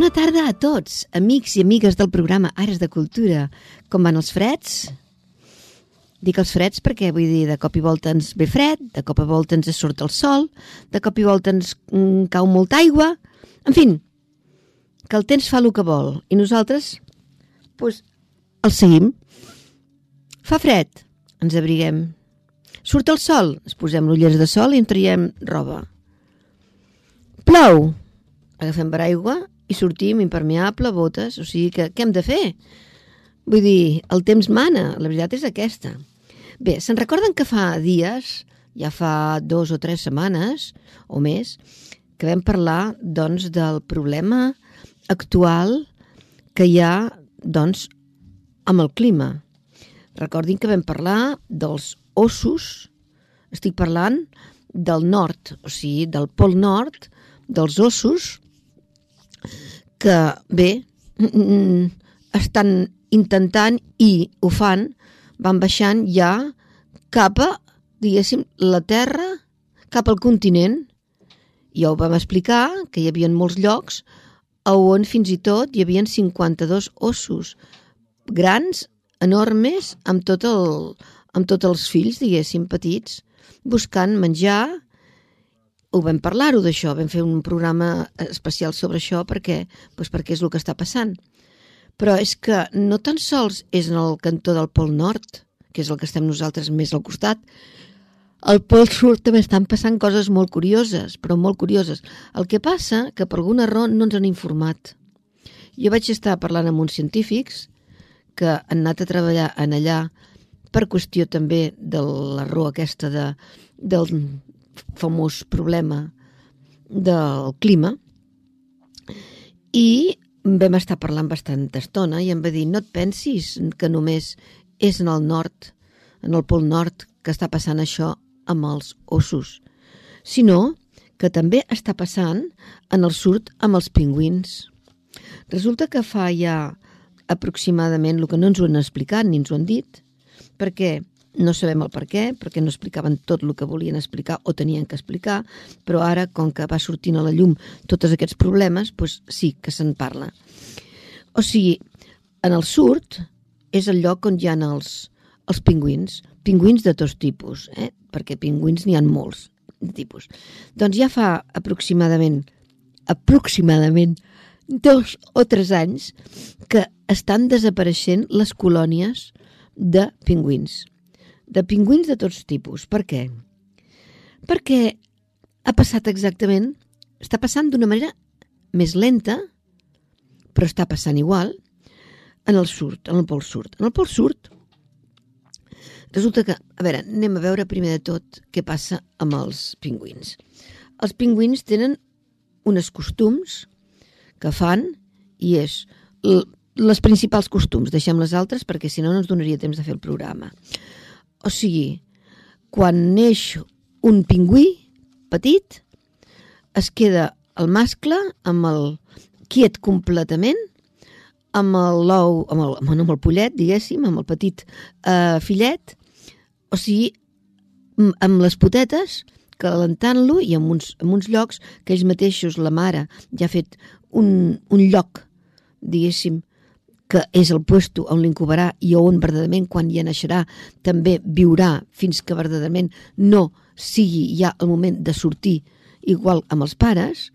Bona tarda a tots, amics i amigues del programa Ares de Cultura. Com van els freds? Dic els freds perquè, vull dir, de cop i volta ens ve fred, de cop i volta ens surt el sol, de cop i volta ens mm, cau molta aigua... En fin, que el temps fa el que vol i nosaltres, doncs, el seguim. Fa fred, ens abriguem. Surt el sol, ens posem l'ullers de sol i en traiem roba. Plou, agafem paraigua i sortim impermeable, botes, o sigui que què hem de fer? Vull dir, el temps mana, la veritat és aquesta. Bé, se'n recorden que fa dies, ja fa dos o tres setmanes o més, que vam parlar doncs, del problema actual que hi ha doncs, amb el clima. Recordin que vam parlar dels ossos, estic parlant del nord, o sigui, del pol nord, dels ossos, que bé, estan intentant i ho fan, van baixant ja cap a, diguéssim, la terra, cap al continent. Ja ho vam explicar, que hi havia molts llocs on fins i tot hi havia 52 ossos grans, enormes, amb tot el, amb tots els fills, diguéssim, petits, buscant menjar. Ho vam parlar-ho d'això, vam fer un programa especial sobre això perquè, doncs perquè és el que està passant. Però és que no tan sols és en el cantó del Pol Nord, que és el que estem nosaltres més al costat, al Pol Sud també estan passant coses molt curioses, però molt curioses. El que passa que per alguna raó no ens han informat. Jo vaig estar parlant amb uns científics que han anat a treballar en allà per qüestió també de l'error aquesta de, del famós problema del clima i vam estar parlant bastanta estona i em va dir no et pensis que només és en el nord, en el pol nord, que està passant això amb els ossos, sinó que també està passant en el sud amb els pingüins. Resulta que fa ja aproximadament el que no ens ho han explicat ni ens ho han dit, perquè no sabem el per què, perquè no explicaven tot el que volien explicar o tenien que explicar, però ara, com que va sortint a la llum tots aquests problemes, doncs sí que se'n parla. O sigui, en el sud és el lloc on hi ha els, els pingüins, pingüins de tots tipus, eh? perquè pingüins n'hi han molts de tipus. Doncs ja fa aproximadament, aproximadament dos o tres anys que estan desapareixent les colònies de pingüins. De pingüins de tots tipus. Per què? Perquè ha passat exactament, està passant d'una manera més lenta, però està passant igual, en el sud, en el pol sud. En el pol sud resulta que, a veure, anem a veure primer de tot què passa amb els pingüins. Els pingüins tenen unes costums que fan i és les principals costums, deixem les altres perquè si no no ens donaria temps de fer el programa. O sigui, quan neix un pingüí petit, es queda el mascle amb el quiet completament amb l'ou, amb, el, amb el pollet, diguéssim, amb el petit eh, fillet, o sigui, amb les potetes, calentant-lo i en uns, en uns llocs que ells mateixos, la mare, ja ha fet un, un lloc, diguéssim, que és el puesto on l'incubarà i on verdaderament quan ja naixerà també viurà fins que verdaderament no sigui ja el moment de sortir igual amb els pares,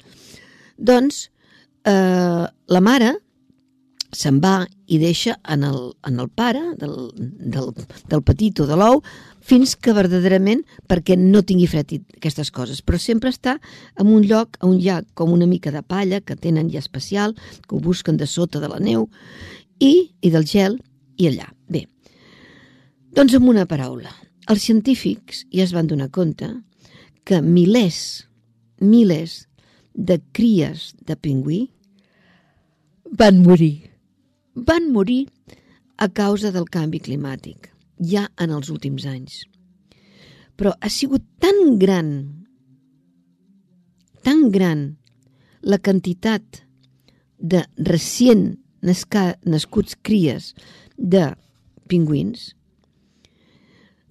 doncs eh, la mare se'n va i deixa en el, en el pare del, del, del petit o de l'ou fins que verdaderament, perquè no tingui fred aquestes coses, però sempre està en un lloc on hi ha com una mica de palla que tenen ja especial, que ho busquen de sota de la neu, i, i del gel, i allà. Bé, doncs amb una paraula, els científics ja es van donar compte que milers, milers de cries de pingüí van morir. Van morir a causa del canvi climàtic, ja en els últims anys. Però ha sigut tan gran, tan gran la quantitat de recient nascuts cries de pingüins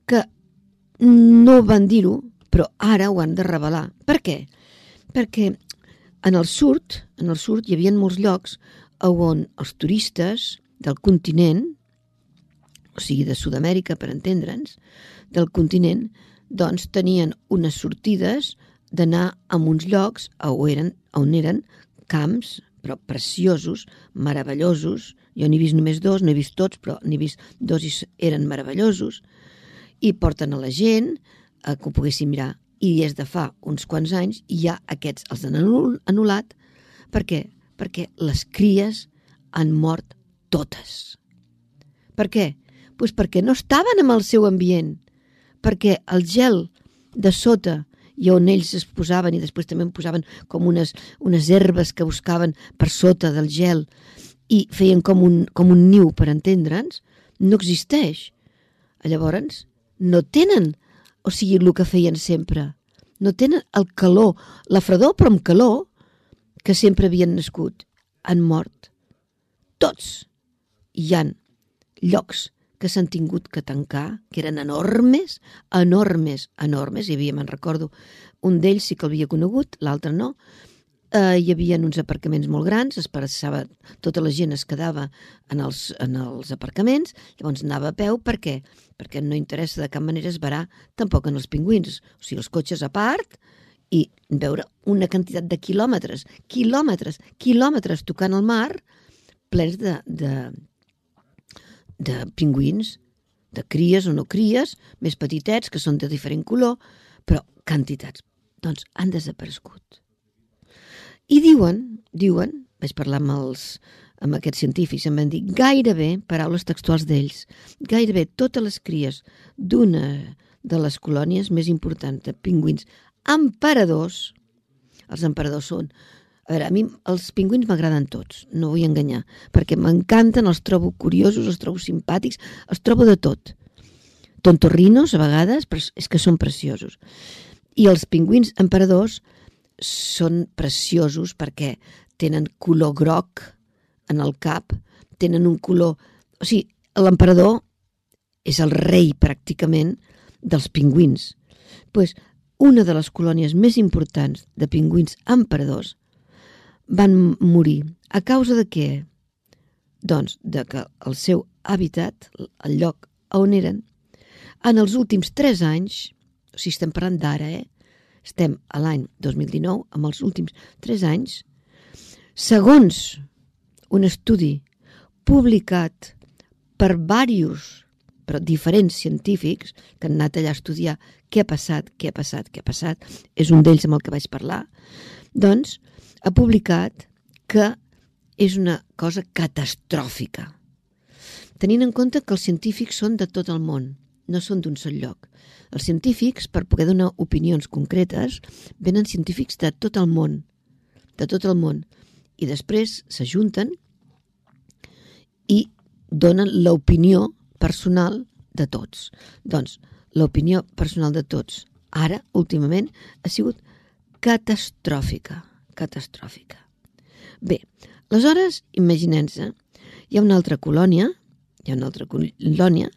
que no van dir-ho, però ara ho han de revelar. Per què? Perquè en el sud, en el sud hi havia molts llocs on els turistes del continent, o sigui, de Sud-amèrica, per entendre'ns, del continent, doncs tenien unes sortides d'anar a uns llocs on eren, on eren camps, però preciosos, meravellosos. Jo n'he vist només dos, no he vist tots, però n'he vist dos i eren meravellosos. I porten a la gent a que ho poguessin mirar. I des de fa uns quants anys ja aquests els han anul·lat. Per què? Perquè les cries han mort totes. Per què? Pues perquè no estaven amb el seu ambient. Perquè el gel de sota i on ells es posaven i després també en posaven com unes, unes herbes que buscaven per sota del gel i feien com un, com un niu per entendre'ns, no existeix. Llavors, no tenen, o sigui, el que feien sempre. No tenen el calor, la fredor però amb calor, que sempre havien nascut. Han mort. Tots. Hi han llocs que s'han tingut que tancar, que eren enormes, enormes, enormes. Hi havia, me'n recordo, un d'ells sí que l'havia conegut, l'altre no. Eh, hi havia uns aparcaments molt grans, es passava, tota la gent es quedava en els, en els aparcaments, llavors anava a peu, per què? Perquè no interessa de cap manera esbarar tampoc en els pingüins, o sigui, els cotxes a part, i veure una quantitat de quilòmetres, quilòmetres, quilòmetres tocant el mar, plens de, de, de pingüins, de cries o no cries, més petitets, que són de diferent color, però quantitats. Doncs han desaparegut. I diuen, diuen, vaig parlar amb, els, amb aquests científics, em van dir gairebé, paraules textuals d'ells, gairebé totes les cries d'una de les colònies més importants de pingüins emperadors, els emperadors són a veure, a mi els pingüins m'agraden tots, no vull enganyar, perquè m'encanten, els trobo curiosos, els trobo simpàtics, els trobo de tot. Tontorrinos, a vegades, però és que són preciosos. I els pingüins emperadors són preciosos perquè tenen color groc en el cap, tenen un color... O sigui, l'emperador és el rei, pràcticament, dels pingüins. pues, una de les colònies més importants de pingüins emperadors van morir. A causa de què? Doncs de que el seu hàbitat, el lloc on eren, en els últims 3 anys, o sigui, estem parlant d'ara, eh? estem a l'any 2019, amb els últims 3 anys, segons un estudi publicat per diversos però diferents científics que han anat allà a estudiar què ha passat, què ha passat, què ha passat, és un d'ells amb el que vaig parlar, doncs ha publicat que és una cosa catastròfica. Tenint en compte que els científics són de tot el món, no són d'un sol lloc. Els científics, per poder donar opinions concretes, venen científics de tot el món, de tot el món, i després s'ajunten i donen l'opinió personal de tots. Doncs l'opinió personal de tots, ara, últimament, ha sigut catastròfica catastròfica. Bé, aleshores, imaginem-se, hi ha una altra colònia, hi ha una altra colònia,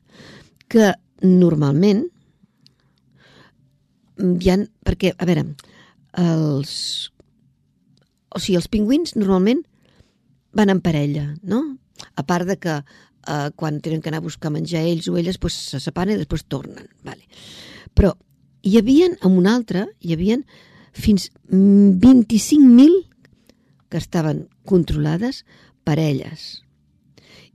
que normalment hi ha, perquè, a veure, els, o sigui, els pingüins normalment van en parella, no? A part de que eh, quan tenen que anar a buscar menjar ells o elles, pues, se separen i després tornen. Vale. Però hi havia, en un altre, hi havia fins 25.000 que estaven controlades per elles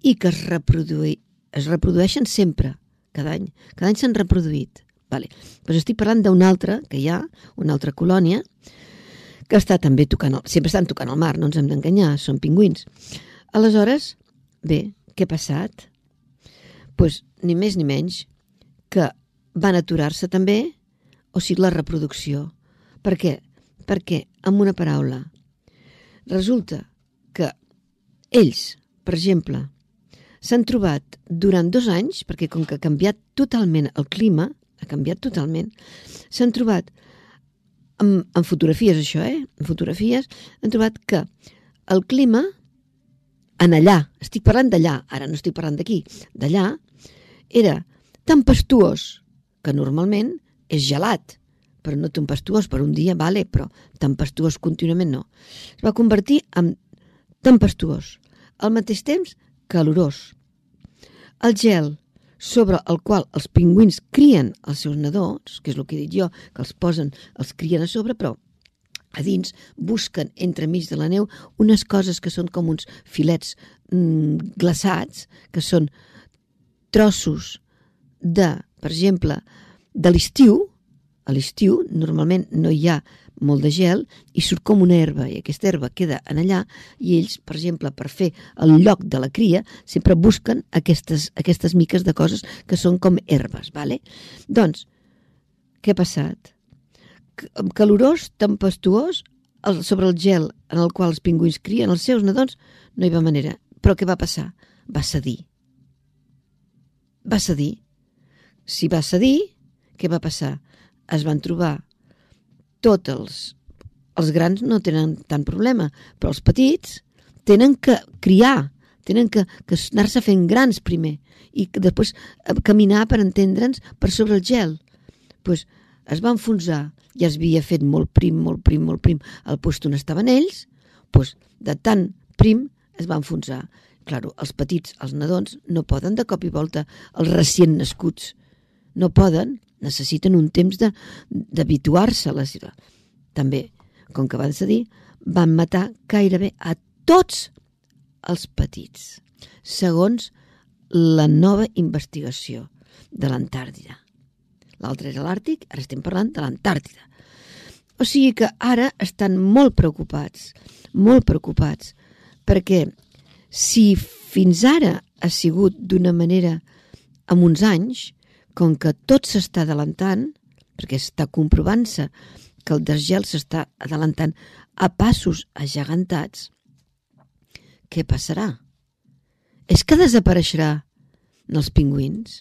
i que es, reproduï, es reprodueixen sempre, cada any. Cada any s'han reproduït. Vale. Pues estic parlant d'una altra, que hi ha, una altra colònia, que està també tocant, el, sempre estan tocant el mar, no ens hem d'enganyar, són pingüins. Aleshores, bé, què ha passat? pues, ni més ni menys que van aturar-se també, o sigui, la reproducció. Per què? Perquè, amb una paraula, resulta que ells, per exemple, s'han trobat durant dos anys, perquè com que ha canviat totalment el clima, ha canviat totalment, s'han trobat en, en fotografies això, eh? En fotografies, han trobat que el clima en allà, estic parlant d'allà, ara no estic parlant d'aquí, d'allà, era tempestuós, que normalment és gelat, però no tempestuós per un dia, vale, però tempestuós contínuament no. Es va convertir en tempestuós. Al mateix temps, calorós. El gel sobre el qual els pingüins crien els seus nadons, que és el que he dit jo, que els posen, els crien a sobre, però a dins busquen entremig de la neu unes coses que són com uns filets mm, glaçats, que són trossos de, per exemple, de l'estiu, a l'estiu normalment no hi ha molt de gel i surt com una herba i aquesta herba queda en allà i ells, per exemple, per fer el lloc de la cria, sempre busquen aquestes, aquestes miques de coses que són com herbes, vale? Doncs, què ha passat? Calorós, tempestuós, sobre el gel en el qual els pingüins crien els seus nadons, no hi va manera. Però què va passar? Va cedir. Va cedir. Si va cedir, què va passar? Es van trobar tots els, els grans no tenen tant problema, però els petits tenen que criar, tenen que, que anar-se fent grans primer i que després eh, caminar per entendre'ns per sobre el gel. pues, es va enfonsar, ja es havia fet molt prim, molt prim, molt prim al lloc on estaven ells, pues, de tant prim es va enfonsar. Claro, els petits, els nadons, no poden de cop i volta, els recient nascuts, no poden, necessiten un temps d'habituar-se a la seva. També, com que van cedir, van matar gairebé a tots els petits, segons la nova investigació de l'Antàrtida. L'altre era l'Àrtic, ara estem parlant de l'Antàrtida. O sigui que ara estan molt preocupats, molt preocupats, perquè si fins ara ha sigut d'una manera amb uns anys, com que tot s'està adelantant, perquè està comprovant-se que el desgel s'està adelantant a passos agegantats, què passarà? És que desapareixerà els pingüins?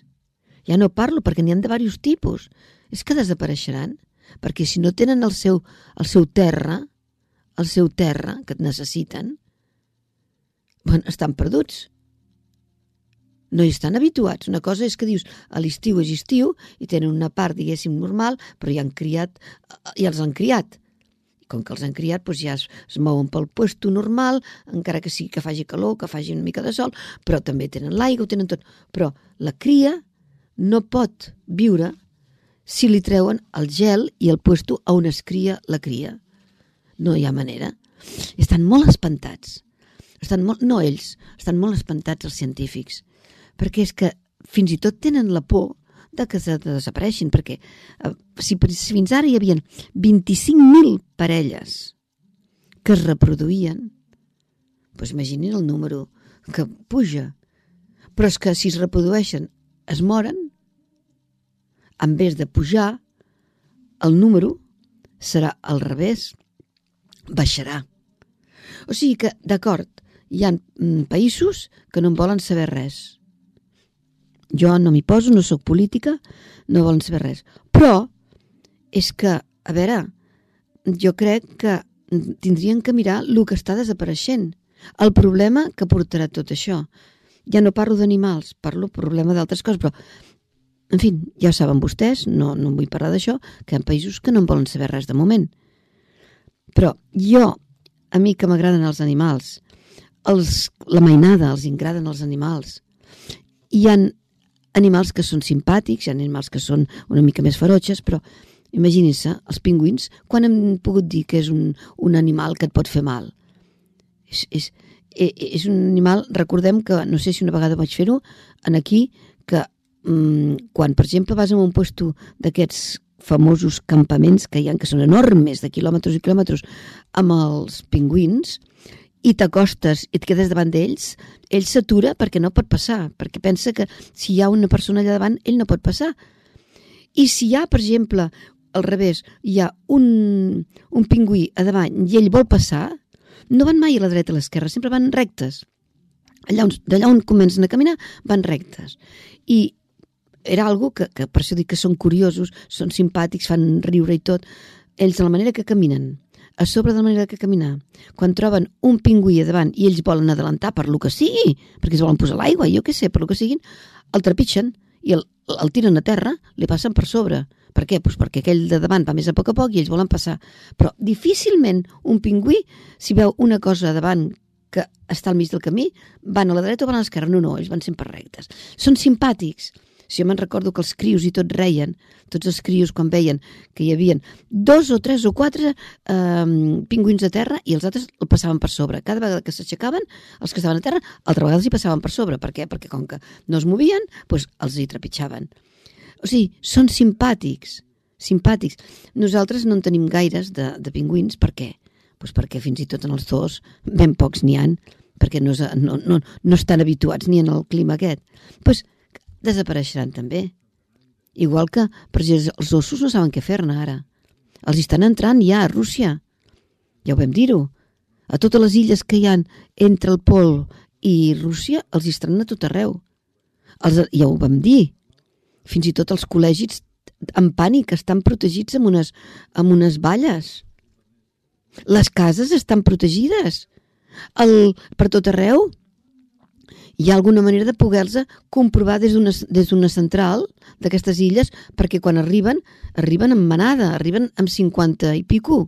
Ja no parlo perquè n'hi ha de diversos tipus. És que desapareixeran? Perquè si no tenen el seu, el seu terra, el seu terra que necessiten, bueno, estan perduts no hi estan habituats. Una cosa és que dius a l'estiu és estiu i tenen una part, diguéssim, normal, però ja han criat, ja els han criat. I com que els han criat, doncs ja es, es mouen pel puesto normal, encara que sigui que faci calor, que faci una mica de sol, però també tenen l'aigua, tenen tot. Però la cria no pot viure si li treuen el gel i el puesto on es cria la cria. No hi ha manera. Estan molt espantats. Estan molt, no ells, estan molt espantats els científics perquè és que fins i tot tenen la por de que se desapareixin, perquè eh, si, fins ara hi havia 25.000 parelles que es reproduïen, doncs imaginin el número que puja. Però és que si es reprodueixen es moren, en vez de pujar, el número serà al revés, baixarà. O sigui que, d'acord, hi ha mm, països que no en volen saber res jo no m'hi poso, no sóc política, no volen saber res. Però és que, a veure, jo crec que tindrien que mirar el que està desapareixent, el problema que portarà tot això. Ja no parlo d'animals, parlo problema d'altres coses, però, en fi, ja ho saben vostès, no, no vull parlar d'això, que hi ha països que no en volen saber res de moment. Però jo, a mi que m'agraden els animals, els, la mainada, els agraden els animals, hi han animals que són simpàtics, hi ha animals que són una mica més ferotges, però imaginin-se, els pingüins, quan hem pogut dir que és un, un animal que et pot fer mal? És, és, e, és un animal, recordem que, no sé si una vegada vaig fer-ho, en aquí, que mmm, quan, per exemple, vas a un puesto d'aquests famosos campaments que hi ha, que són enormes, de quilòmetres i quilòmetres, amb els pingüins, i t'acostes i et quedes davant d'ells, ell s'atura perquè no pot passar, perquè pensa que si hi ha una persona allà davant, ell no pot passar. I si hi ha, per exemple, al revés hi ha un, un pingüí a davant i ell vol passar, no van mai a la dreta a l'esquerra, sempre van rectes. Allà on, d'allà on comencen a caminar, van rectes. I era algo que, que per això dic que són curiosos, són simpàtics, fan riure i tot. Ells, de la manera que caminen, a sobre de la manera que caminar, quan troben un pingüí a davant i ells volen adelantar per lo que sigui, perquè es volen posar l'aigua, jo què sé, per lo que siguin, el trepitgen i el, el tiren a terra, li passen per sobre. Per què? Pues perquè aquell de davant va més a poc a poc i ells volen passar. Però difícilment un pingüí, si veu una cosa davant que està al mig del camí, van a la dreta o van a l'esquerra. No, no, ells van sempre rectes. Són simpàtics. Si jo me'n recordo que els crios i tots reien, tots els crios quan veien que hi havien dos o tres o quatre eh, pingüins a terra i els altres el passaven per sobre. Cada vegada que s'aixecaven, els que estaven a terra, altra vegada els hi passaven per sobre. Per què? Perquè com que no es movien, doncs els hi trepitjaven. O sigui, són simpàtics, simpàtics. Nosaltres no en tenim gaires de, de pingüins, per què? Pues perquè fins i tot en els zoos ben pocs n'hi han, perquè no, no, no, no estan habituats ni en el clima aquest. Pues desapareixeran també. Igual que, per els ossos no saben què fer-ne ara. Els estan entrant ja a Rússia. Ja ho vam dir-ho. A totes les illes que hi han entre el Pol i Rússia els estan a tot arreu. Els, ja ho vam dir. Fins i tot els col·legis en pànic estan protegits amb unes, amb unes valles. Les cases estan protegides. El, per tot arreu hi ha alguna manera de poder-los comprovar des d'una central d'aquestes illes perquè quan arriben, arriben en manada, arriben amb 50 i pico.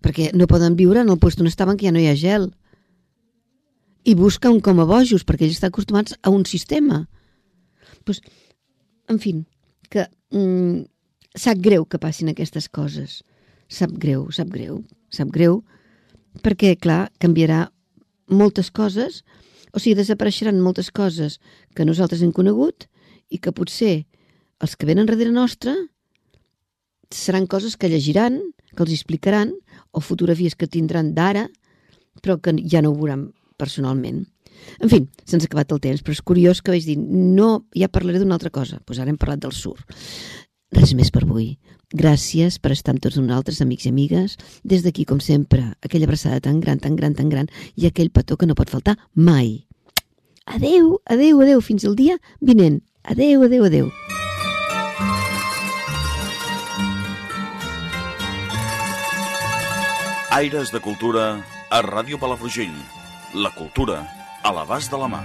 Perquè no poden viure en el lloc on estaven que ja no hi ha gel. I busquen com a bojos perquè ells estan acostumats a un sistema. Pues, en fi, que mm, sap greu que passin aquestes coses. Sap greu, sap greu, sap greu, perquè, clar, canviarà moltes coses, o sigui, desapareixeran moltes coses que nosaltres hem conegut i que potser els que venen darrere nostra seran coses que llegiran, que els explicaran, o fotografies que tindran d'ara, però que ja no ho veuran personalment. En fi, se'ns ha acabat el temps, però és curiós que vaig dir, no, ja parlaré d'una altra cosa. Doncs pues ara hem parlat del sur. Res més per avui. Gràcies per estar amb tots nosaltres, amics i amigues. Des d'aquí, com sempre, aquella abraçada tan gran, tan gran, tan gran i aquell petó que no pot faltar mai. Adeu, adeu, adeu, fins al dia vinent. Adeu, adeu, adeu. Aires de Cultura a Ràdio Palafrugell. La cultura a l'abast de la mà.